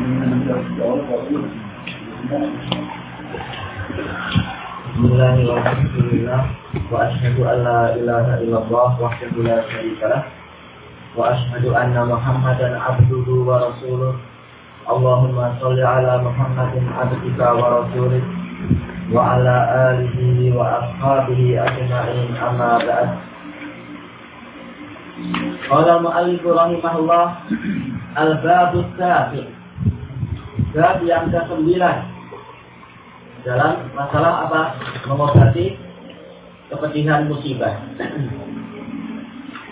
Bismillahirrahmanirrahim. Wa asyhadu an la ilaha illallah. Wa anna Muhammadan wa ala Muhammadin abdika wa wa ala alihi wa ajma'in. Qala mu'allif rahimahullah al-babus sabiq. Bab yang ke-9 dalam masalah apa? Mengobati kepedihan musibah.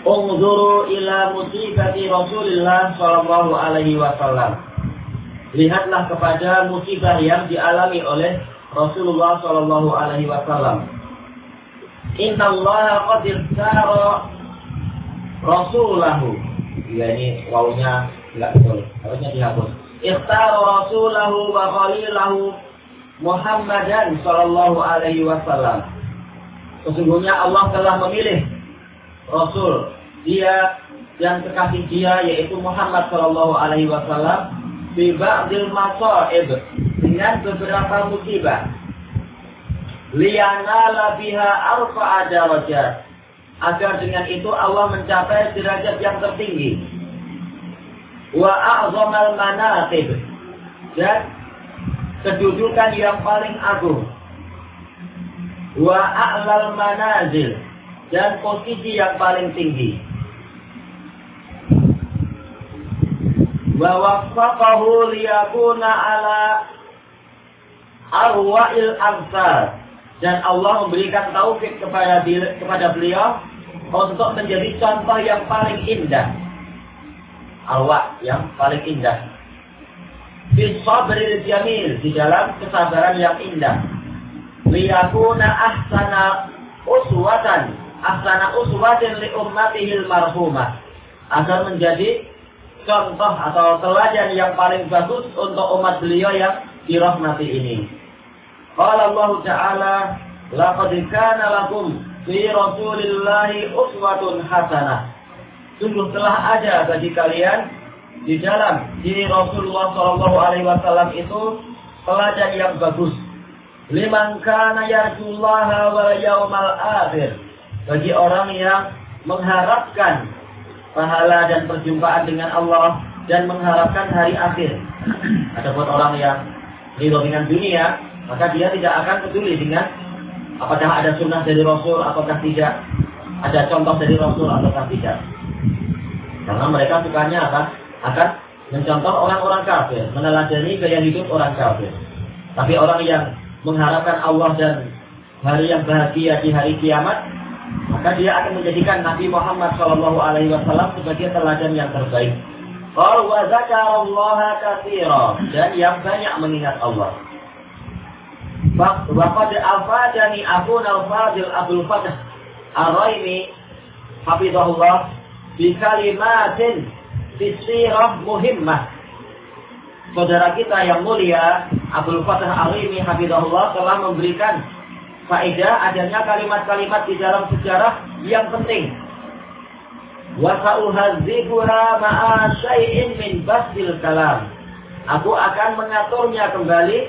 Ungzuru ila musibati Rasulullah sallallahu alaihi wasallam. Lihatlah kepada musibah yang dialami oleh Rasulullah sallallahu alaihi wasallam. Inna Allah qad rasulahu. Ya ini wawunya enggak betul. Harusnya dihapus. Rasulahu wa khalilahu Muhammadan Sallallahu Alaihi Wasallam. Sesungguhnya Allah telah memilih Rasul dia yang kekasih dia yaitu Muhammad Sallallahu Alaihi Wasallam bibadil masaib dengan beberapa musibah. Liana biha arfa darajat agar dengan itu Allah mencapai derajat yang tertinggi. Wa a'zamal manaqib dan kedudukan yang paling agung. Wa a'lal manazil dan posisi yang paling tinggi. Wa waffaqahu liyakuna ala arwa'il absar dan Allah memberikan taufik kepada kepada beliau untuk menjadi contoh yang paling indah. Arwah yang paling indah bisabril jamil di dalam kesabaran yang indah liyakuna ahsana uswatan ahsana uswatin li ummatihil marhumah agar menjadi contoh atau teladan yang paling bagus untuk umat beliau yang dirahmati ini. Qala Allah Ta'ala laqad kana lakum fi Rasulillahi uswatun hasanah. Sungguh telah ada bagi kalian di dalam diri Rasulullah Shallallahu Alaihi Wasallam itu teladan yang bagus. Liman kana yarjullaha wal yaumal akhir. Bagi orang yang mengharapkan pahala dan perjumpaan dengan Allah dan mengharapkan hari akhir. Ada buat orang yang ridho dengan dunia, maka dia tidak akan peduli dengan apakah ada sunnah dari Rasul ataukah tidak, ada contoh dari Rasul ataukah tidak. Karena mereka sukanya apa? akan mencontoh orang-orang kafir, meneladani gaya hidup orang kafir. Tapi orang yang mengharapkan Allah dan hari yang bahagia di hari kiamat, maka dia akan menjadikan Nabi Muhammad Shallallahu Alaihi Wasallam sebagai teladan yang terbaik. Dan yang banyak mengingat Allah. Waqad afadani Abu Al-Fadil Abdul Fatah Ar-Raimi bi kalimatin Fisirah muhimmah. Saudara kita yang mulia, Abdul Fatah Alimi Habibullah telah memberikan faedah adanya kalimat-kalimat di dalam sejarah yang penting. Wa sa'uhadzibuha ma'a syai'in min basdil kalam. Aku akan mengaturnya kembali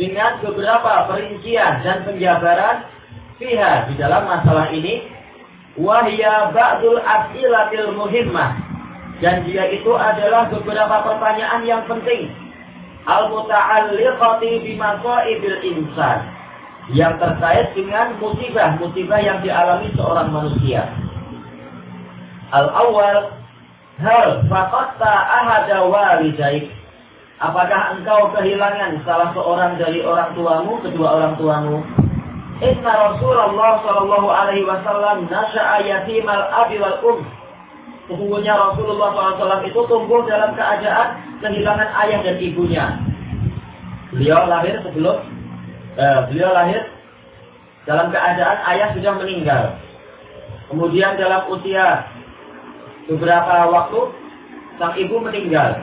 dengan beberapa perincian dan penjabaran fiha di dalam masalah ini. Wahya ba'dul as'ilatil muhimmah dan dia itu adalah beberapa pertanyaan yang penting. Al-muta'alliqati bimasaibil insan. Yang terkait dengan musibah-musibah yang dialami seorang manusia. Al-awwal. Hal faqatta ahada walidaik. Apakah engkau kehilangan salah seorang dari orang tuamu, kedua orang tuamu? Inna Rasulullah sallallahu alaihi wasallam nasha'a yatimal abi wal um Sesungguhnya Rasulullah SAW itu tumbuh dalam keadaan kehilangan ayah dan ibunya. Beliau lahir sebelum eh, beliau lahir dalam keadaan ayah sudah meninggal. Kemudian dalam usia beberapa waktu sang ibu meninggal.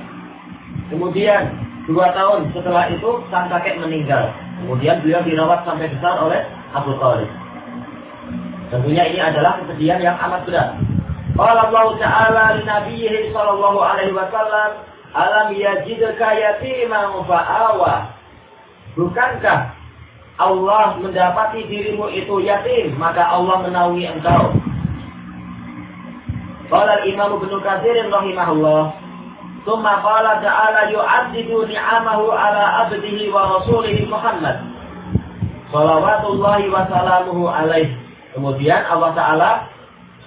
Kemudian dua tahun setelah itu sang kakek meninggal. Kemudian beliau dirawat sampai besar oleh Abu Thalib. Tentunya ini adalah kesedihan yang amat berat. Qala Allah Ta'ala li nabiyhi sallallahu alaihi wasallam Alam yajidka yatiman fa'awa. Bukankah Allah mendapati dirimu itu yatim, maka Allah menaungi engkau. Qala Imam Ibnu Katsir rahimahullah, "Tsumma qala ta'ala yu'addidu ni'amahu ala abdihi wa rasulihi Muhammad." Salawatullahi wa salamuhu alaih. Kemudian Allah Ta'ala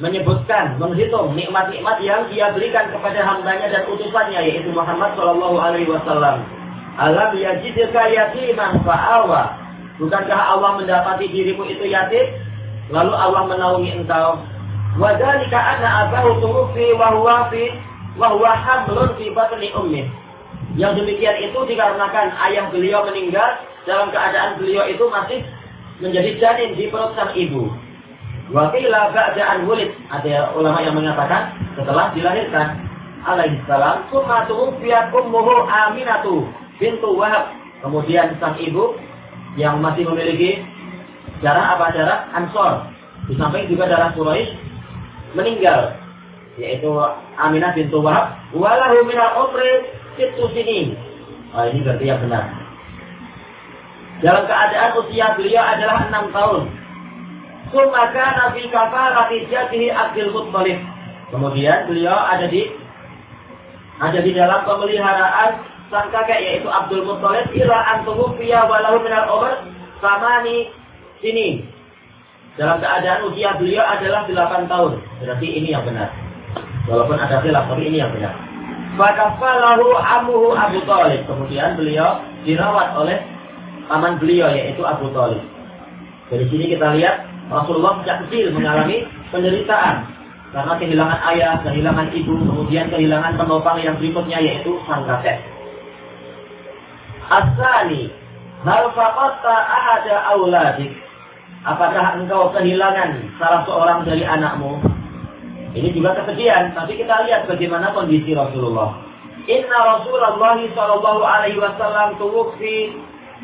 menyebutkan, menghitung nikmat-nikmat yang dia berikan kepada hambanya dan utusannya, yaitu Muhammad Sallallahu Alaihi Wasallam. Alam yajidka yatiman fa'awa. Bukankah Allah mendapati dirimu itu yatim? Lalu Allah menaungi engkau. Wadhalika anna abahu tuwfi wa huwa fi wa huwa hamlun fi batni ummi. Yang demikian itu dikarenakan ayah beliau meninggal dalam keadaan beliau itu masih menjadi janin di perut sang ibu. Wakila ba'da'an wulid. Ada ulama yang mengatakan setelah dilahirkan alaihi salam summa tuwfiyat ummuhu Aminatu bintu Wahab. Kemudian sang ibu yang masih memiliki darah apa darah Ansor. Di samping juga darah Quraisy meninggal yaitu Aminah bintu Wahab walahu minal umri situ sini. Ini berarti yang benar. Dalam keadaan usia beliau adalah enam tahun. Sumaka Nabi kafarati jatihi Abdul Muttalib. Kemudian beliau ada di ada di dalam pemeliharaan sang kakek yaitu Abdul Muttalib ila antuhu fiya walahu minal umr samani sini dalam keadaan usia beliau adalah 8 tahun. Berarti ini yang benar. Walaupun ada khilaf, tapi ini yang benar. Fakafalahu amuhu Abu Talib. Kemudian beliau dirawat oleh paman beliau yaitu Abu Talib. Dari sini kita lihat Rasulullah sejak kecil mengalami penderitaan karena kehilangan ayah, kehilangan ibu, kemudian kehilangan penopang yang berikutnya yaitu sang kakek. Asani, hal faqatta ahada auladik Apakah engkau kehilangan salah seorang dari anakmu? Ini juga kesedihan, tapi kita lihat bagaimana kondisi Rasulullah. Inna Rasulullah Shallallahu Alaihi Wasallam tuwfi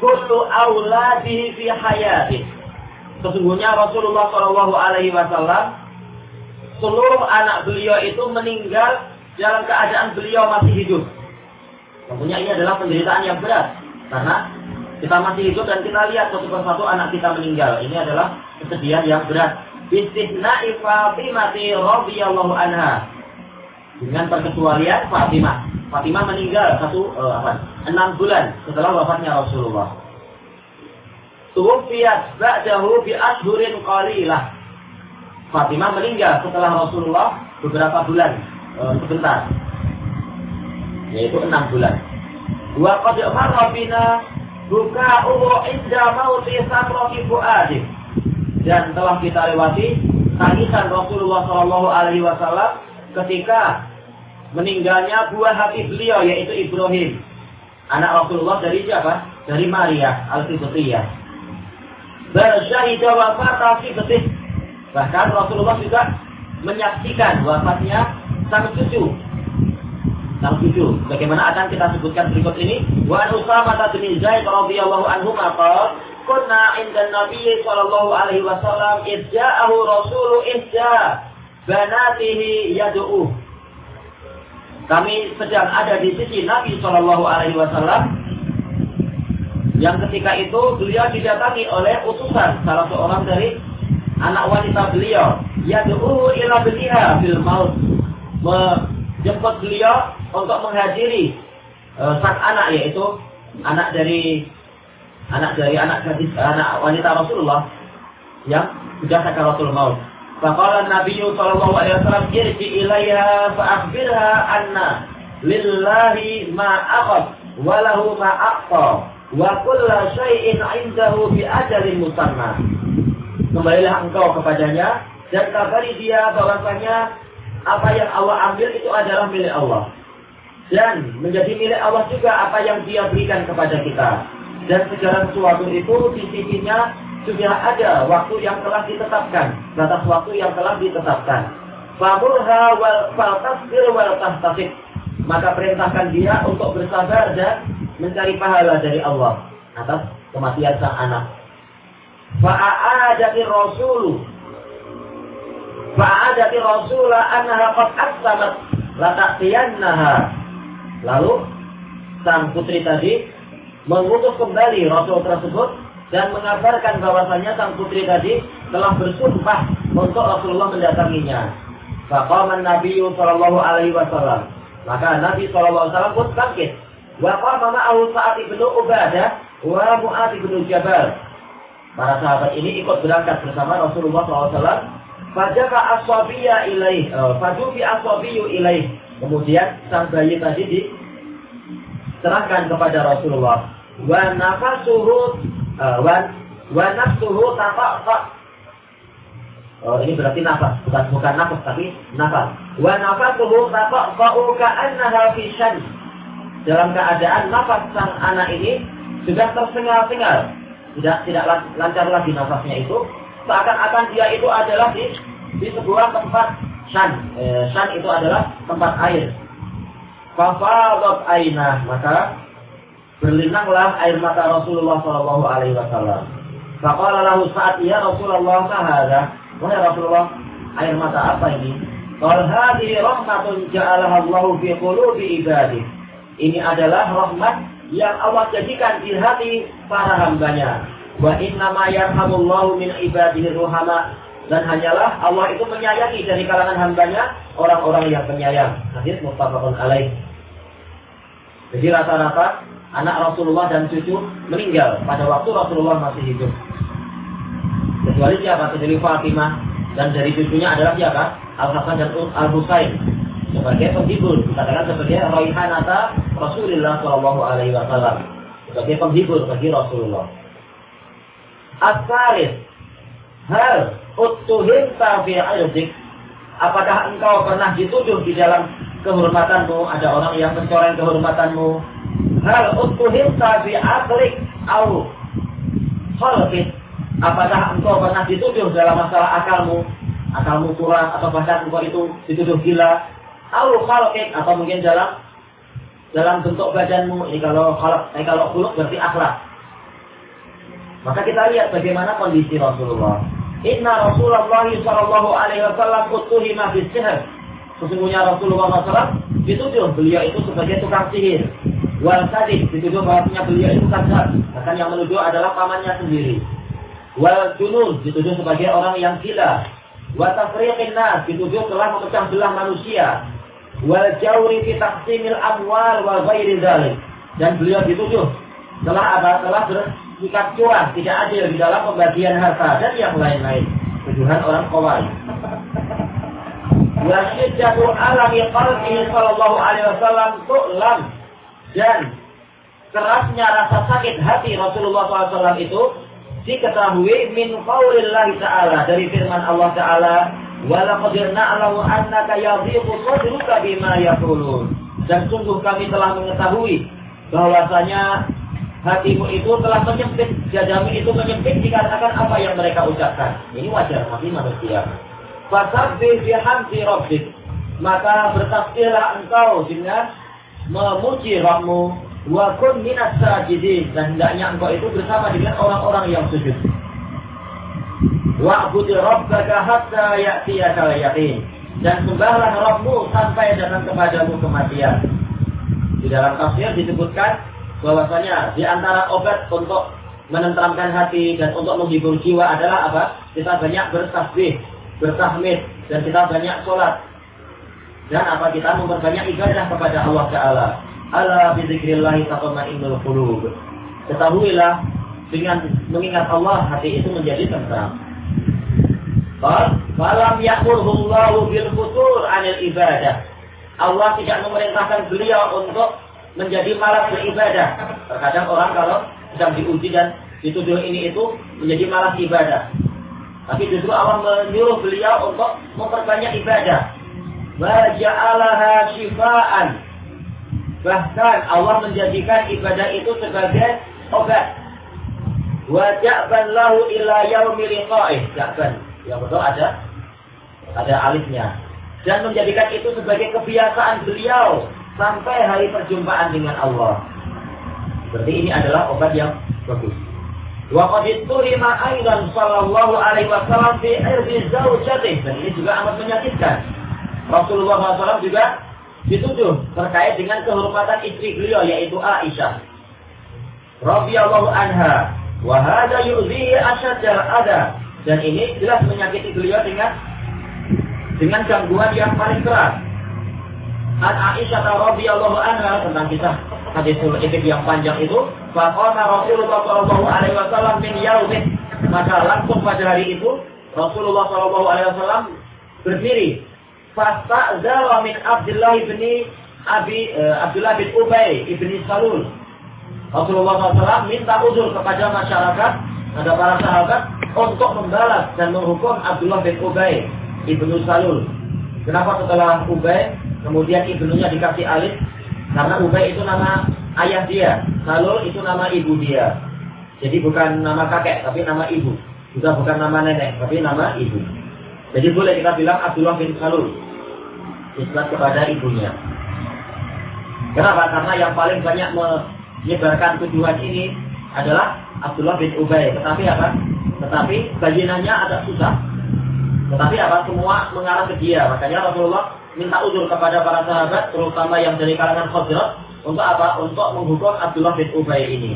kullu auladihi fi hayati. Sesungguhnya Rasulullah Shallallahu Alaihi Wasallam seluruh anak beliau itu meninggal dalam keadaan beliau masih hidup. Tentunya ini adalah penderitaan yang berat karena kita masih hidup dan kita lihat satu persatu anak kita meninggal. Ini adalah kesedihan yang berat. Bistisna'i Fatimah radhiyallahu anha. Dengan perkecualian Fatimah. Fatimah meninggal satu uh, apa? enam bulan setelah wafatnya Rasulullah. Tuwfiyat ba'dahu bi ashhurin qalilah. Fatimah meninggal setelah Rasulullah beberapa bulan uh, sebentar. Yaitu enam bulan. Wa qad marra bina Buka'uhu inda mauti sakrati fu'adih. Dan telah kita lewati tangisan Rasulullah Shallallahu Alaihi Wasallam ketika meninggalnya buah hati beliau yaitu Ibrahim. Anak Rasulullah dari siapa? Dari Maria Al-Qibtiyah. Bersyahidah wafat Qibtih. Bahkan Rasulullah juga menyaksikan wafatnya sang cucu sang cucu. Bagaimana akan kita sebutkan berikut ini? Wa Usama bin Zaid radhiyallahu anhu maqal kunna inda Nabi sallallahu alaihi wasallam idja'ahu rasulu idja banatihi yad'u. Kami sedang ada di sisi Nabi sallallahu alaihi wasallam. Yang ketika itu beliau didatangi oleh utusan salah seorang dari anak wanita beliau. Yad'u ila beliha fil maut. Menjemput beliau untuk menghadiri uh, sang anak yaitu anak dari anak dari anak gadis anak wanita Rasulullah yang sudah sakaratul maut. Faqala Nabi sallallahu alaihi wasallam irji ilaiha fa akhbirha anna lillahi ma aqad wa lahu ma aqta wa kullu syai'in 'indahu bi ajalin. Kembalilah engkau kepadanya dan kabari dia bahwasanya apa yang Allah ambil itu adalah milik Allah dan menjadi milik Allah juga apa yang dia berikan kepada kita. Dan segala sesuatu itu di sisinya sudah ada waktu yang telah ditetapkan, batas waktu yang telah ditetapkan. Famurha wal faltasbir wal tahtasib. Maka perintahkan dia untuk bersabar dan mencari pahala dari Allah atas kematian sang anak. Fa'adati rasulu Fa'adati rasula annaha qad aqsamat lata'tiyannaha Lalu sang putri tadi mengutus kembali Rasul tersebut dan mengabarkan bahwasanya sang putri tadi telah bersumpah untuk Rasulullah mendatanginya. Faqama Nabi sallallahu alaihi wasallam. Maka Nabi sallallahu alaihi wasallam pun bangkit. Wa qama ma'ahu Sa'ad ibnu Ubadah wa Mu'adz ibnu Jabal. Para sahabat ini ikut berangkat bersama Rasulullah SAW. Fajaka aswabiya ilaih. Uh, Fajufi aswabiyu ilaih. Kemudian sang bayi tadi diserahkan kepada Rasulullah. Wa nafasuhu uh, wa, wa nafsuhu tapak Oh, ini berarti nafas, bukan bukan nafas tapi nafas. Wa nafasuhu tataqa'u ka'annaha fi. Dalam keadaan nafas sang anak ini sudah tersengal-sengal, tidak tidak lancar lagi nafasnya itu, seakan-akan dia itu adalah di di sebuah tempat shan. Eh, shan itu adalah tempat air. Fafadat aina, maka berlinanglah air mata Rasulullah Shallallahu Alaihi Wasallam. Faqala saat ya Rasulullah mahada Wahai Rasulullah, air mata apa ini? Qal hadhihi rahmatun ja'alaha Allah fi qulubi ibadih. Ini adalah rahmat yang Allah jadikan di hati para hambanya. Wa inna ma yarhamullahu min ibadihi ruhama. Dan hanyalah Allah itu menyayangi dari kalangan hambanya orang-orang yang penyayang. Hadis muttafaqun alaih. Jadi rata-rata anak Rasulullah dan cucu meninggal pada waktu Rasulullah masih hidup. Kecuali siapa? Kecuali Fatimah dan dari cucunya adalah siapa? Al Hasan dan Al Husain sebagai penghibur, dikatakan sebagai Raihanata Rasulullah Shallallahu Alaihi Wasallam sebagai penghibur bagi Rasulullah. Asalis hal utuhim fi Apakah engkau pernah dituduh di dalam kehormatanmu? Ada orang yang mencoreng kehormatanmu. Hal utuhim fi aklik au khalqik Apakah engkau pernah dituduh dalam masalah akalmu, akalmu kurang atau bahkan engkau itu dituduh gila, atau khalqik atau mungkin dalam dalam bentuk badanmu ini kalau kalau eh, kalau buruk berarti akhlak. Maka kita lihat bagaimana kondisi Rasulullah. Inna Rasulullah Shallallahu Alaihi Wasallam utuhima sihr. Sesungguhnya Rasulullah SAW dituduh beliau itu sebagai tukang sihir. Wal sadid dituduh bahwasanya beliau itu kadzab. Bahkan yang menuduh adalah pamannya sendiri. Wal junun dituduh sebagai orang yang gila. Wa tafriqin nas dituduh telah memecah belah manusia. Wal jawri fi taqsimil amwal wa ghairi dzalik. Dan beliau dituduh telah ada telah bersikap curang, tidak adil di dalam pembagian harta dan yang lain-lain. Tuduhan orang kawai. Wa syiddatu alami qalbihi sallallahu alaihi wasallam tu'lam dan kerasnya rasa sakit hati Rasulullah SAW itu diketahui min qaulillahi ta'ala dari firman Allah Ta'ala wala qadir na'lamu annaka yadhiqu sadruka bima yaqulun. Dan sungguh kami telah mengetahui bahwasanya hatimu itu telah menyempit dadamu itu menyempit dikarenakan apa yang mereka ucapkan. Ini wajar masih manusia. Fasabbih bihamdi rabbik. Maka bertasbihlah engkau dengan memuji Rabbmu wa kun minas sajidin dan hendaknya engkau itu bersama dengan orang-orang yang sujud. Wa'bud rabbaka hatta ya'tiyaka yaqin dan sembahlah Rabbmu sampai datang kepadamu kematian. Di dalam tafsir disebutkan bahwasanya di antara obat untuk menenteramkan hati dan untuk menghibur jiwa adalah apa? Kita banyak bertasbih, bertahmid dan kita banyak sholat. Dan apa kita memperbanyak ibadah kepada Allah Taala. Ala bizikrillahi tatma'innul qulub. Ketahuilah dengan mengingat Allah hati itu menjadi tentram. Falam ya'murhullahu bil futur 'anil ibadah. Allah tidak memerintahkan beliau untuk menjadi malas beribadah. Terkadang orang kalau sedang diuji dan dituduh ini itu menjadi malas ibadah. Tapi justru Allah menyuruh beliau untuk memperbanyak ibadah. Wa ja'alaha syifaan Bahkan Allah menjadikan ibadah itu sebagai obat. Wa ja'ban lahu ila yaumi liqa'ih. Ja'ban. Yang betul ada ada alifnya. Dan menjadikan itu sebagai kebiasaan beliau sampai hari perjumpaan dengan Allah. Berarti ini adalah obat yang bagus. Wa qad turima sallallahu alaihi wasallam fi zaujatih dan ini juga amat menyakitkan. Rasulullah SAW juga dituduh terkait dengan kehormatan istri beliau yaitu Aisyah. Radhiyallahu anha. Wa hadza yu'zihi ada. Dan ini jelas menyakiti beliau dengan dengan gangguan yang paling keras. An Aisyah radhiyallahu anha tentang kisah hadisul ifk yang panjang itu, faqala Rasulullah sallallahu alaihi wasallam min yaumih. Maka langsung pada hari itu Rasulullah sallallahu alaihi wasallam berdiri Fasta'zara min Abdullah bin Abi uh, Abdullah bin Ubay ibni Salul. Rasulullah SAW minta uzur kepada masyarakat, ada para sahabat untuk membalas dan menghukum Abdullah bin Ubay ibnu Salul. Kenapa setelah Ubay kemudian ibnunya dikasih alif? Karena Ubay itu nama ayah dia, Salul itu nama ibu dia. Jadi bukan nama kakek, tapi nama ibu. Juga bukan nama nenek, tapi nama ibu. Jadi boleh kita bilang Abdullah bin Salul. Islam kepada ibunya. Kenapa? Karena yang paling banyak menyebarkan tuduhan ini adalah Abdullah bin Ubay. Tetapi apa? Tetapi baginannya agak susah. Tetapi apa? Semua mengarah ke dia. Makanya Rasulullah minta uzur kepada para sahabat, terutama yang dari kalangan Khazraj, untuk apa? Untuk menghukum Abdullah bin Ubay ini.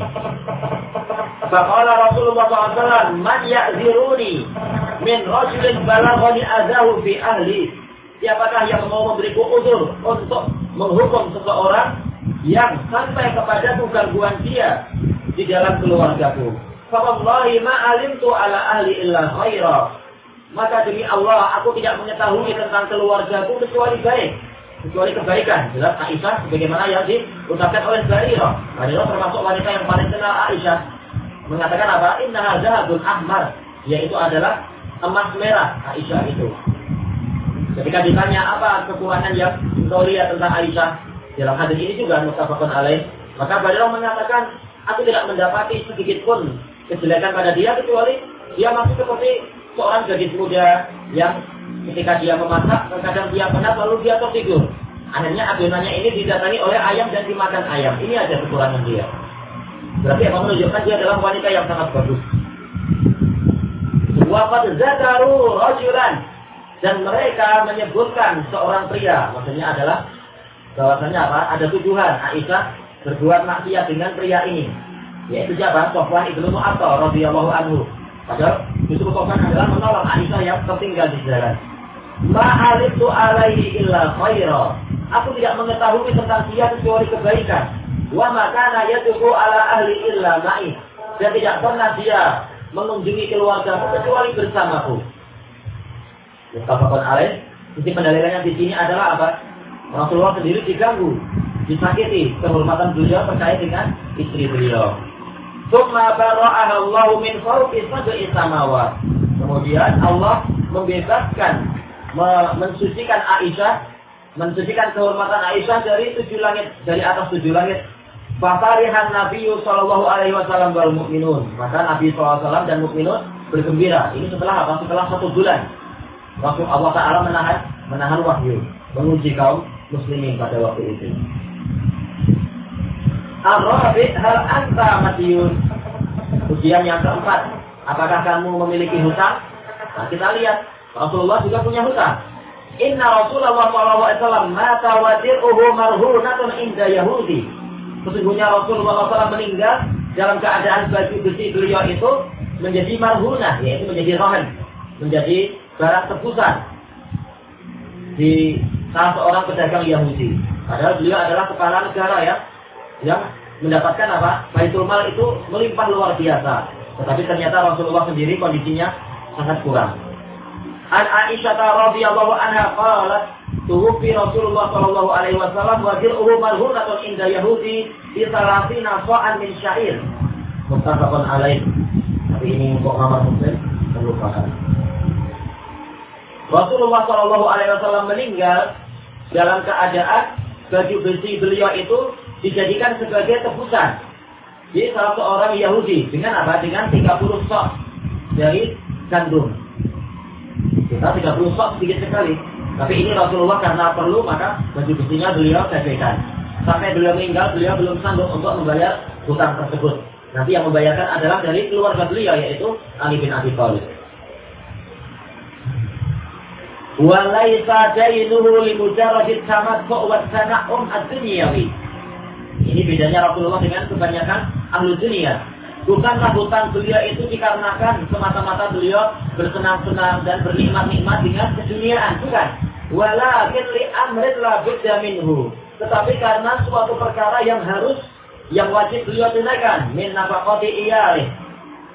Faqala Rasulullah SAW, Man ya'ziruni min rajulin balaghani azahu fi ahli. Siapakah yang mau memberiku uzur untuk menghukum seseorang yang sampai kepada gangguan dia di dalam keluargaku. Fawallahi ma alimtu ala ahli illa khaira. Maka demi Allah, aku tidak mengetahui tentang keluargaku kecuali baik kecuali kebaikan. Jelas Aisyah sebagaimana yang diucapkan oleh Zairah. Zairah termasuk wanita yang paling kenal Aisyah. Mengatakan apa? Inna zahabun ahmar. Yaitu adalah emas merah Aisyah itu. Ketika ditanya apa kekurangan yang kau lihat tentang Aisyah dalam hadis ini juga mutafakun alaih, maka Zairah mengatakan aku tidak mendapati sedikit pun kejelekan pada dia kecuali dia masih seperti seorang gadis muda yang ketika dia memasak, terkadang dia penat lalu dia tertidur. Akhirnya adonannya ini didatangi oleh ayam dan dimakan ayam. Ini aja kekurangan dia. Berarti apa menunjukkan dia adalah wanita yang sangat bagus. Wafat zakaru rajulan dan mereka menyebutkan seorang pria, maksudnya adalah bahwasanya apa? Ada tuduhan Aisyah berbuat maksiat dengan pria ini, yaitu siapa? Sofwan ibnu Mu'attal radhiyallahu anhu. Padahal justru Sofwan adalah menolong Aisyah yang tertinggal di jalan. Ma'alitu alaihi illa khaira. Aku tidak mengetahui tentang dia kecuali kebaikan. Wa makana yatuku ala ahli illa ma'i. Dan tidak pernah dia mengunjungi keluarga kecuali bersamaku. Mustafakun alaih. Sisi pendalilannya di sini adalah apa? Rasulullah sendiri diganggu, disakiti kehormatan beliau terkait dengan istri beliau. Summa bara'aha Allah min fawqi sab'i samawat. Kemudian Allah membebaskan mensucikan Aisyah, mensucikan kehormatan Aisyah dari tujuh langit, dari atas tujuh langit. Fafarihan Nabi Shallallahu Alaihi Wasallam wal mukminun. Maka Nabi SAW dan mukminun bergembira. Ini setelah apa? Setelah satu bulan. Waktu Allah Taala menahan menahan wahyu, menguji kaum muslimin pada waktu itu. Ar-Rabi hal anta matiyun. Ujian yang keempat, apakah kamu memiliki hutang? Nah, kita lihat Rasulullah juga punya hutang. Inna Rasulullah SAW mata wadi'uhu marhunatun inda Yahudi. Sesungguhnya Rasulullah SAW meninggal dalam keadaan baju besi beliau itu menjadi marhunah, yaitu menjadi rohan, menjadi barang tebusan di salah seorang pedagang Yahudi. Padahal beliau adalah kepala negara ya, yang mendapatkan apa? Baitul Mal itu melimpah luar biasa. Tetapi ternyata Rasulullah sendiri kondisinya sangat kurang. An Aisyah radhiyallahu anha qalat Tuhufi Rasulullah sallallahu alaihi wasallam wa dir'uhu marhunatun inda Yahudi di salasina sa'an min syair. Muttafaqun alaih. Tapi ini untuk Muhammad Muslim terlupakan. Rasulullah sallallahu alaihi wasallam meninggal dalam keadaan baju besi beliau itu dijadikan sebagai tebusan di salah seorang Yahudi dengan apa? Dengan 30 sok dari gandum. Kita 30 sok sedikit sekali. Tapi ini Rasulullah karena perlu maka baju besinya beliau gadaikan. Sampai beliau meninggal, beliau belum sanggup untuk membayar hutang tersebut. Nanti yang membayarkan adalah dari keluarga beliau yaitu Ali bin Abi Thalib. Li mujarradit tamattu wa tana'um ad-dunyawi. Ini bedanya Rasulullah dengan kebanyakan ahlu dunia. Bukanlah hutang beliau itu dikarenakan semata-mata beliau bersenang-senang dan bernikmat-nikmat dengan keduniaan, bukan. Walakin li amrin la budda minhu. Tetapi karena suatu perkara yang harus yang wajib beliau tunaikan min nafaqati iyalih.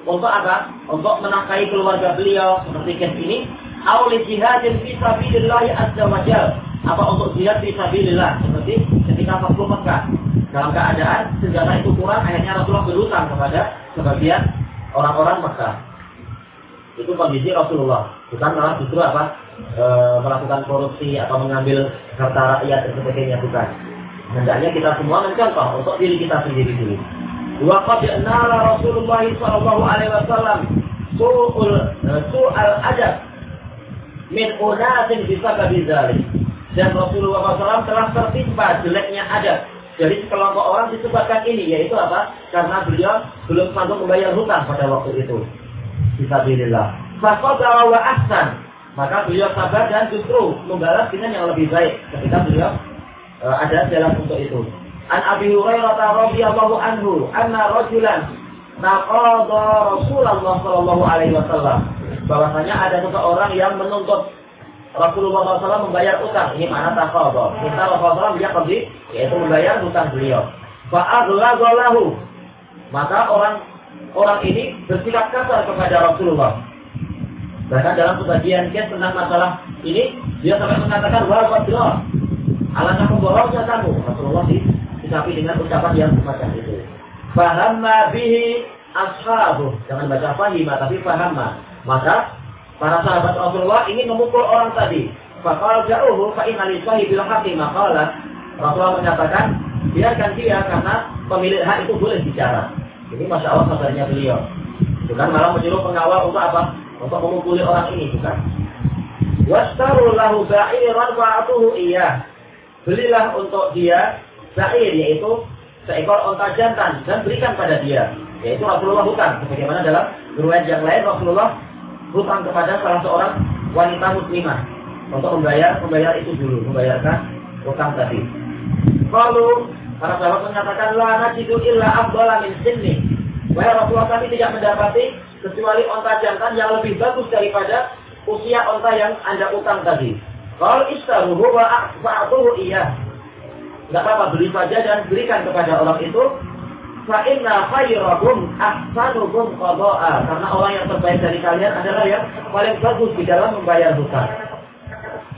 Untuk apa? Untuk menafkahi keluarga beliau seperti kes ini Auli jihadin fi sabilillah azza wa jal. Apa untuk jihad fi sabilillah seperti ketika Fathu Mekah. Dalam keadaan senjata itu kurang, akhirnya Rasulullah berhutang kepada sebagian orang-orang Mekah. Itu kondisi Rasulullah. Bukan malah justru apa? E, melakukan korupsi atau mengambil harta rakyat dan sebagainya bukan. Hendaknya kita semua mencontoh untuk diri kita sendiri dulu. Wa qad nala Rasulullah sallallahu alaihi wasallam su'ul eh, su'al adab min unasin bisa kabizalik. Dan Rasulullah SAW telah tertimpa jeleknya adab dari sekelompok orang disebabkan ini, yaitu apa? Karena beliau belum sanggup membayar hutang pada waktu itu. Bismillah. Fakobara wa ahsan. Maka beliau sabar dan justru membalas dengan yang lebih baik ketika beliau uh, ada jalan untuk itu. An Abi Hurairah radhiyallahu anhu anna rajulan naqada Rasulullah sallallahu alaihi wasallam bahwasanya ada seseorang yang menuntut Rasulullah SAW membayar utang. Ini mana tafadhol. Minta Rasulullah SAW dia pergi, yaitu membayar utang beliau. Fa'aghlazalahu. Maka orang orang ini bersikap kasar kepada Rasulullah. Bahkan dalam sebagian kes tentang masalah ini, dia sampai mengatakan, Wah, Rasulullah, alangkah memborongnya kamu. Rasulullah disikapi dengan ucapan yang semacam itu. Fahamma bihi ashabu. Jangan baca fahimah, tapi fahamma. Maka para sahabat Rasulullah ingin memukul orang tadi. Fakal jauhu fa inna li sahibil haqqi maqala. Rasulullah menyatakan, biarkan dia karena pemilik hak itu boleh bicara. Ini masya Allah sabarnya beliau. Bukan malah menyuruh pengawal untuk apa? Untuk memukuli orang ini, bukan. Wastaru lahu ba'iran fa'atuhu iya. Belilah untuk dia sa'ir, yaitu seekor onta jantan dan berikan pada dia. Yaitu Rasulullah hutang. Sebagaimana dalam riwayat yang lain Rasulullah hutang kepada salah seorang wanita muslimah untuk membayar membayar itu dulu, membayarkan hutang tadi. Kalau para sahabat menyatakan la najidu illa afdala min sinni. Wahai Rasulullah kami tidak mendapati kecuali onta jantan yang lebih bagus daripada usia onta yang anda utang tadi. Kalau istaruhu wa fa'atuhu iya. Tidak apa-apa, beli saja dan berikan kepada orang itu fa inna khairakum ahsanukum qada'a karena orang yang terbaik dari kalian adalah yang paling bagus di dalam membayar hutang.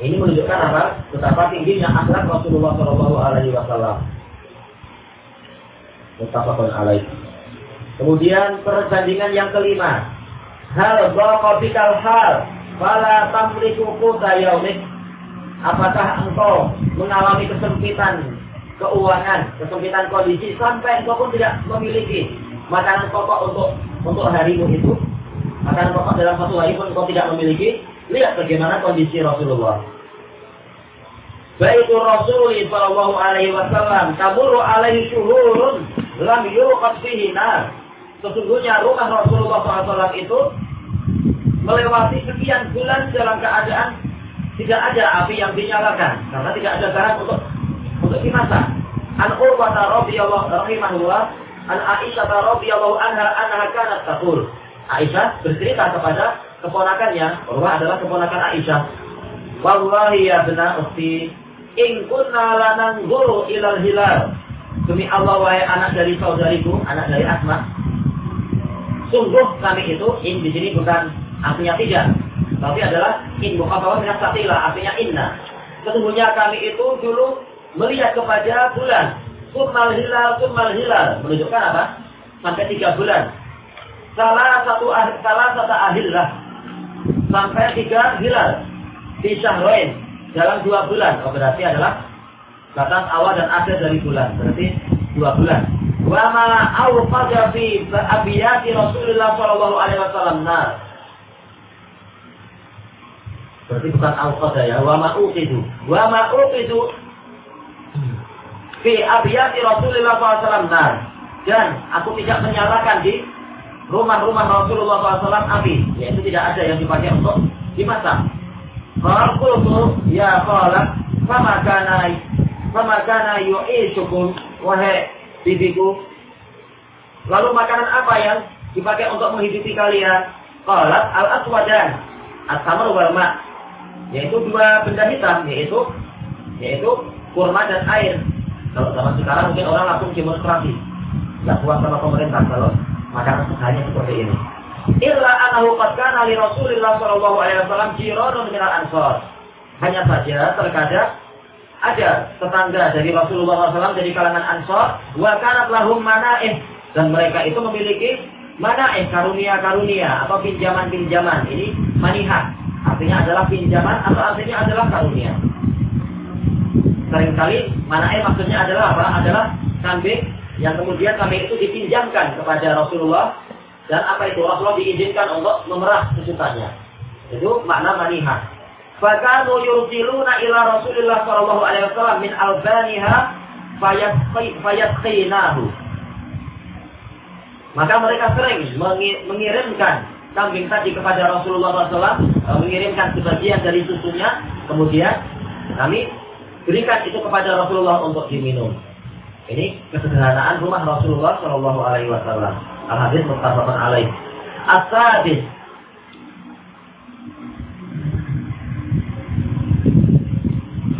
Ini menunjukkan apa? Betapa tingginya akhlak Rasulullah Shallallahu Alaihi Wasallam. Muttafaqun alaih. Kemudian perbandingan yang kelima. Hal baqatikal hal fala tamliku quta yaumik. Apakah engkau mengalami kesempitan keuangan, kesempitan kondisi sampai engkau pun tidak memiliki makanan pokok untuk untuk harimu itu, makanan pokok dalam satu hari pun engkau tidak memiliki, lihat bagaimana kondisi Rasulullah. Baitur Rasul sallallahu alaihi wasallam kaburu alaihi syuhurun lam yuqad fihi nar. Sesungguhnya rumah Rasulullah SAW itu melewati sekian bulan dalam keadaan tidak ada api yang dinyalakan karena tidak ada barang untuk untuk dimasak. An Urwah radhiyallahu rahimahullah, an Aisyah radhiyallahu anha anha kanat taqul. Aisyah bercerita kepada keponakannya, Urwah adalah keponakan Aisyah. Wallahi ya bena ukhti, in kunna lananzuru ilal hilal. Demi Allah wahai anak dari saudariku, anak dari Asma. Sungguh kami itu, in di sini bukan artinya tidak, tapi adalah in mukhafafah min artinya inna. Sesungguhnya kami itu dulu melihat kepada bulan. Summal hilal, summal hilal. Menunjukkan apa? Sampai tiga bulan. Salah satu salah satu ahillah. Sampai tiga hilal. Di syahroin. Dalam dua bulan. Oh, berarti adalah batas awal dan akhir dari bulan. Berarti dua bulan. Wa ma awqada fi abiyati Rasulullah sallallahu alaihi wasallam nar. Berarti bukan awqada ya. Wa ma uqidu. Wa ma uqidu fi abiyati Rasulullah SAW nar. Dan aku tidak menyalakan di rumah-rumah Rasulullah SAW api. Yaitu tidak ada yang dipakai untuk dimasak. Qultu ya qala fama kana fama kana wahai bibiku. Lalu makanan apa yang dipakai untuk menghidupi kalian? Qalat al-aswadan, as-samar wal ma. Yaitu dua benda hitam, yaitu yaitu kurma dan air. Kalau zaman sekarang mungkin orang langsung demonstrasi. Tidak puas sama pemerintah kalau makanan hanya seperti ini. Illa anahu qad kana li Rasulillah sallallahu alaihi wasallam jiranun minal ansar. Hanya saja terkadang ada tetangga dari Rasulullah SAW dari kalangan Ansor, wa kanat lahum mana'ih dan mereka itu memiliki mana'ih karunia-karunia atau pinjaman-pinjaman. Ini manihat. Artinya adalah pinjaman atau artinya adalah karunia. Seringkali mana'ih maksudnya adalah apa? Adalah kambing yang kemudian kambing itu dipinjamkan kepada Rasulullah dan apa itu Rasulullah diizinkan untuk memerah sejutannya. Itu makna manihah. Fakanu yursiluna ila Rasulillah sallallahu alaihi wasallam min albaniha fayasqinahu. Maka mereka sering mengirimkan kambing tadi kepada Rasulullah SAW, mengirimkan sebagian dari susunya, kemudian kami berikan itu kepada Rasulullah untuk diminum. Ini kesederhanaan rumah Rasulullah Shallallahu Alaihi Wasallam. Al hadis alaih. Asadis.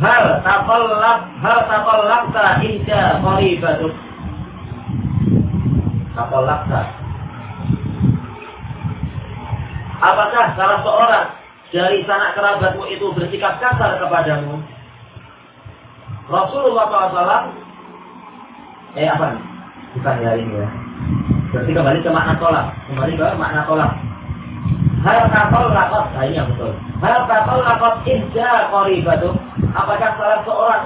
Hal taqallab hal taqallabta inda qaribatuk. Taqallabta. Apakah salah seorang dari sanak kerabatmu itu bersikap kasar kepadamu? Rasulullah SAW eh apa nih? Bukan ya ini ya. Berarti kembali ke makna tolak. Kembali ke makna tolak. Hal kapal lakot, nah ini yang betul. Hal kapal lakot inja koribatu. Apakah salah seorang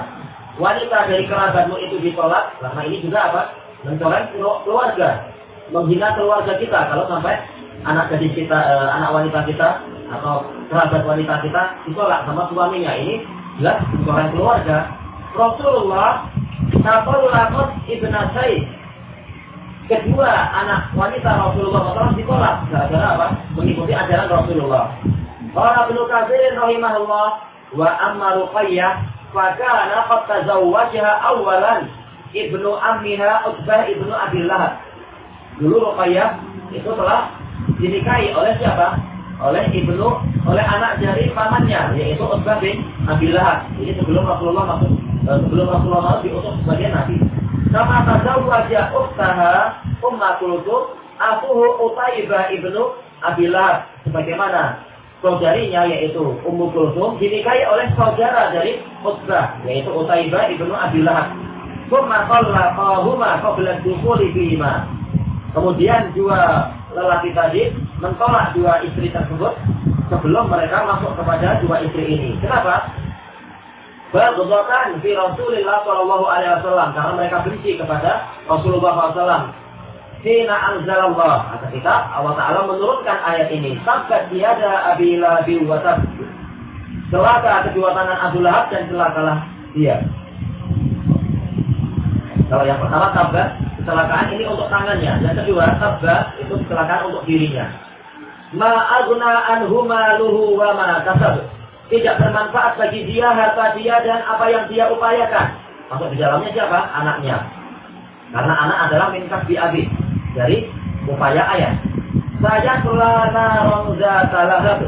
wanita dari kerabatmu itu ditolak? Karena ini juga apa? Mencolek keluarga, menghina keluarga kita. Kalau sampai anak gadis kita, eh, anak wanita kita atau kerabat wanita kita ditolak sama suaminya ini jelas mencoreng keluarga. Rasulullah lakot ibn Said kedua anak wanita Rasulullah SAW ditolak gara-gara apa? Mengikuti ajaran Rasulullah. Qala Ibnu Katsir rahimahullah wa amma Ruqayyah fakana qad tazawwajaha awalan ibnu ammiha Utbah ibnu Abi Lahab. Dulu Ruqayyah itu telah dinikahi oleh siapa? Oleh ibnu oleh anak dari pamannya yaitu Utbah bin Abi Lahab. Jadi sebelum Rasulullah masuk sebelum Rasulullah diutus sebagai nabi. Sama tazawwaja ukhtaha Umma Kulthum Akuhu Utaibah ibnu Abillah sebagaimana saudarinya yaitu Ummu Kulthum dinikahi oleh saudara dari Utbah yaitu Utaibah ibnu Abillah. Summa qallaqahuma qabla dukhuli bihima. Kemudian dua lelaki tadi mentolak dua istri tersebut sebelum mereka masuk kepada dua istri ini. Kenapa? Baghdatan fi Rasulullah Shallallahu Alaihi Wasallam karena mereka benci kepada Rasulullah SAW. Hina anzalallah ketika Allah Taala menurunkan ayat ini sampai tiada abila biwatab celaka kedua tangan Abu Lahab dan celakalah dia. Kalau yang pertama tabah kecelakaan ini untuk tangannya, yang kedua tabah itu kecelakaan untuk dirinya. Ma agna anhuma luhu wa ma kasab tidak bermanfaat bagi dia harta dia dan apa yang dia upayakan. Masuk di dalamnya siapa? Anaknya. Karena anak adalah minkas bi abi dari upaya ayah. Saya selana rongza talahab.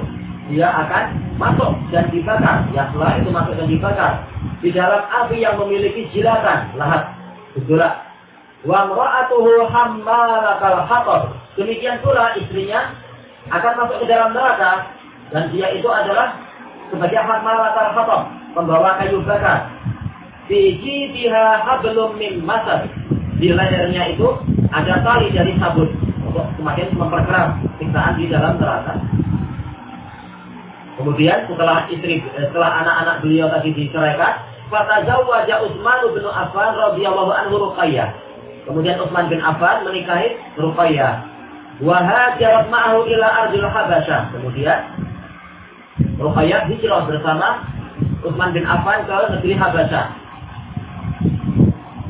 Dia akan masuk dan dibakar. Ya setelah itu masuk dan dibakar. Di dalam api yang memiliki jilatan. Lahat. Gejolak. Wa mra'atuhu hammalatal hatab. Demikian pula istrinya akan masuk ke dalam neraka. Dan dia itu adalah sebagai hamalatul hatab, pembawa kayu bakar. Di jidiha hablum min masad. Di lehernya itu ada tali dari sabut untuk semakin memperkeras siksaan di dalam neraka. Kemudian setelah istri eh, setelah anak-anak beliau tadi diceraikan, fatazawwaja Utsman bin Affan radhiyallahu anhu Ruqayyah. Kemudian Utsman bin Affan menikahi Ruqayyah. Wa ma'ahu ila ardil Habasyah. Kemudian Ruqayyah hijrah bersama Utsman bin Affan ke negeri Habasyah.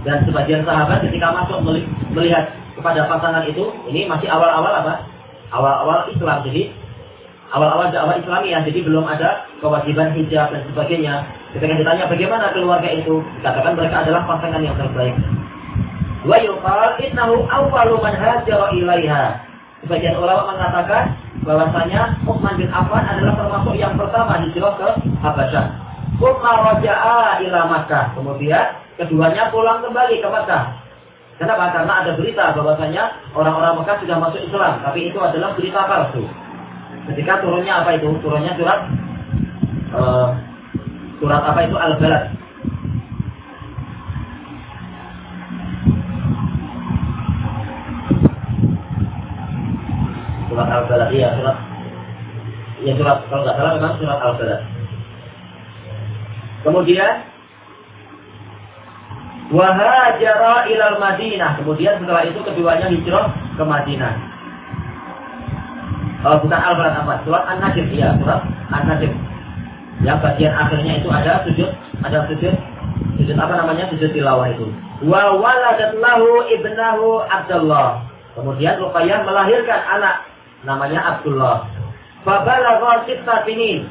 Dan sebagian sahabat ketika masuk melihat kepada pasangan itu, ini masih awal-awal apa? Awal-awal Islam. Jadi awal-awal dakwah Islamiyah, jadi belum ada kewajiban hijab dan sebagainya. Ketika ditanya bagaimana keluarga itu, dikatakan mereka adalah pasangan yang terbaik. Wa yuqal innahu awwalu man hajara ilaiha. Sebagian ulama mengatakan bahwasanya Utsman bin Affan adalah termasuk yang pertama hijrah ke Habasyah. Umma raja'a ila Makkah. Kemudian keduanya pulang kembali ke Makkah. Kenapa? Karena ada berita bahwasanya orang-orang Mekah sudah masuk Islam, tapi itu adalah berita palsu. Ketika turunnya apa itu? Turunnya surat uh, surat apa itu Al-Balad. Surat Al-Balad, iya surat Ya surat kalau nggak salah memang surat Al-Balad. Kemudian Wahajara ilal Madinah. Kemudian setelah itu keduanya hijrah ke Madinah. Oh, bukan Al-Balad apa? Surat An-Najm. Iya, surat An-Najm. Yang bagian akhirnya itu ada sujud, ada sujud, sujud apa namanya? Sujud tilawah itu. Wa waladat lahu ibnahu Abdullah. Kemudian Ruqayyah melahirkan anak namanya Abdullah. Fabalagha sitta sinin.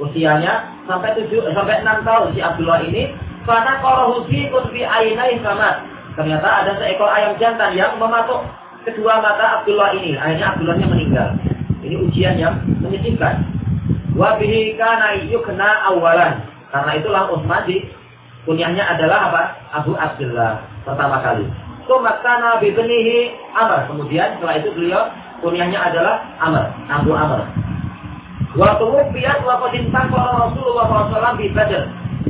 Usianya sampai tujuh sampai enam tahun si Abdullah ini karena kalau pun fi ainai sama. Ternyata ada seekor ayam jantan yang mematuk kedua mata Abdullah ini. Akhirnya Abdullahnya meninggal. Ini ujian yang menyedihkan. Wa bihi kana yukna awalan. Karena itulah Utsman di kunyahnya adalah apa? Abu Abdullah pertama kali. Tumaktana bibnihi Amr. Kemudian setelah itu beliau kunyahnya adalah Amr, Abu Amr. Waktu tuwfiyat wa qad Rasulullah SAW di Badr.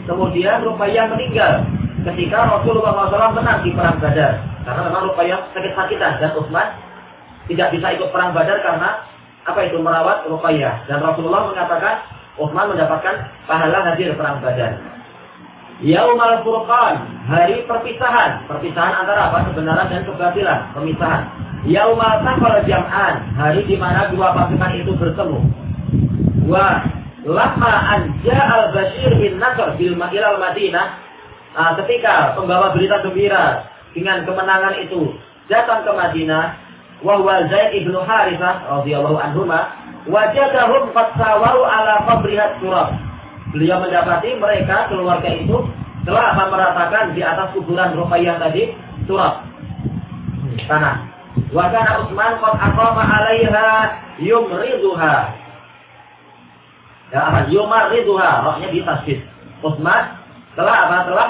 Kemudian Ruqayyah meninggal ketika Rasulullah SAW menang di perang Badar. Karena memang Ruqayyah sakit-sakitan dan Utsman tidak bisa ikut perang Badar karena apa itu merawat Ruqayyah. Dan Rasulullah mengatakan Utsman mendapatkan pahala hadir perang Badar. Yaumal Furqan, hari perpisahan. Perpisahan antara apa? Kebenaran dan kebatilan, pemisahan. Yaumal Taqal Jam'an, hari di mana dua pasukan itu bertemu. Wah, lama anja al Bashir bin Nasr bil al Madinah nah, ketika pembawa berita gembira dengan kemenangan itu datang ke Madinah wahwa Zaid ibnu Harithah radhiyallahu anhu wajadahum qad sawaru ala qabrihat turab beliau mendapati mereka keluarga itu telah meratakan di atas kuburan Ruqayyah tadi turab. Tanah wa kana Utsman qad aqama 'alaiha yumriduha Ya, Yomar Ridha, rohnya di tasbih. Utsman telah apa? Telah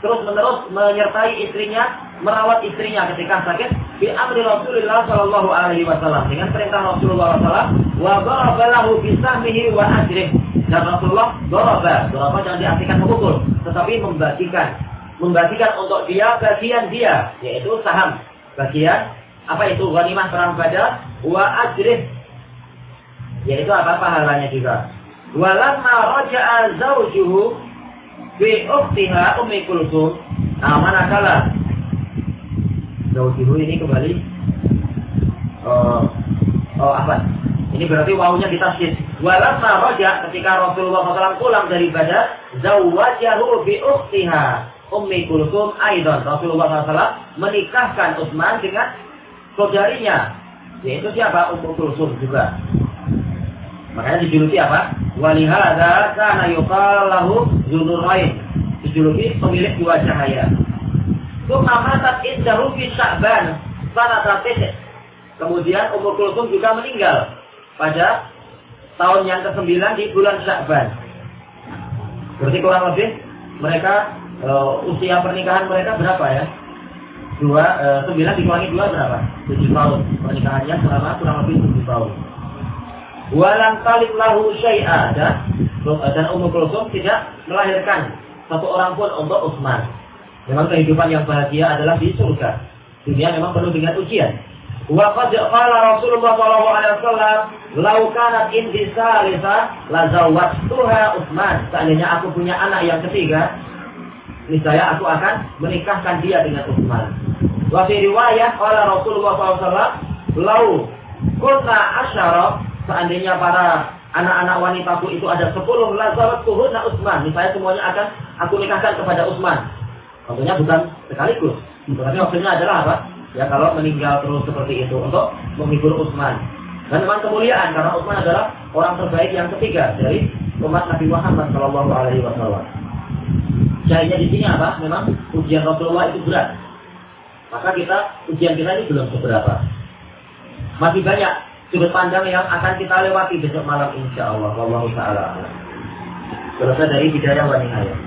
terus menerus menyertai istrinya, merawat istrinya ketika sakit di amri Rasulullah Shallallahu Alaihi Wasallam dengan perintah Rasulullah SAW. Wa barabalahu bisahmihi wa ajrih. Dan Rasulullah baraba, baraba jangan diartikan memukul, tetapi membagikan, membagikan untuk dia bagian dia, yaitu saham, bagian apa itu ghanimah perang badar, wa ajrih, yaitu apa pahalanya juga. Walamma raja'a zawjuhu bi ukhtiha Ummi Kulsum. Nah, manakala zawjuhu ini kembali oh, oh apa? Ini berarti wawunya ditasjid. Walamma raja ketika Rasulullah SAW pulang dari Badar, zawwajahu bi ukhtiha Ummi Kulsum aidan. Rasulullah SAW menikahkan Utsman dengan saudarinya, yaitu siapa? Ummu Kulsum juga. Makanya dijuluki apa? Walihada kana yuqal lahu Zulurain. Dijuluki pemilik dua cahaya. Tsumma matat indahu fi Sya'ban Kemudian Ummu Kulsum juga meninggal pada tahun yang ke-9 di bulan Sya'ban. Berarti kurang lebih mereka uh, usia pernikahan mereka berapa ya? Dua, uh, sembilan dikurangi dua berapa? Tujuh tahun. Pernikahannya selama kurang lebih tujuh tahun. Walang talib lahu syai'a dan dan Ummu Kulsum tidak melahirkan satu orang pun untuk Utsman. Memang kehidupan yang bahagia adalah di surga. Dunia memang penuh dengan ujian. Wa qad qala Rasulullah sallallahu alaihi wasallam, "Lau kanat indi salisa la zawwajtuha Utsman." Seandainya aku punya anak yang ketiga, niscaya aku akan menikahkan dia dengan Utsman. Wa fi riwayah qala Rasulullah wasallam, "Lau kunna asyara seandainya para anak-anak wanitaku itu ada sepuluh lazarat tuhunna Utsman, misalnya semuanya akan aku nikahkan kepada Utsman. Tentunya bukan sekaligus. Tapi maksudnya adalah apa? Ya kalau meninggal terus seperti itu untuk menghibur Utsman. Dan memang kemuliaan karena Utsman adalah orang terbaik yang ketiga dari umat Nabi Muhammad Shallallahu Alaihi Wasallam. Jahitnya di sini apa? Memang ujian Rasulullah itu berat. Maka kita ujian kita ini belum seberapa. Masih banyak sudut pandang yang akan kita lewati besok malam insya Allah. Allah Taala. Selesai dari hidayah wa nihayah.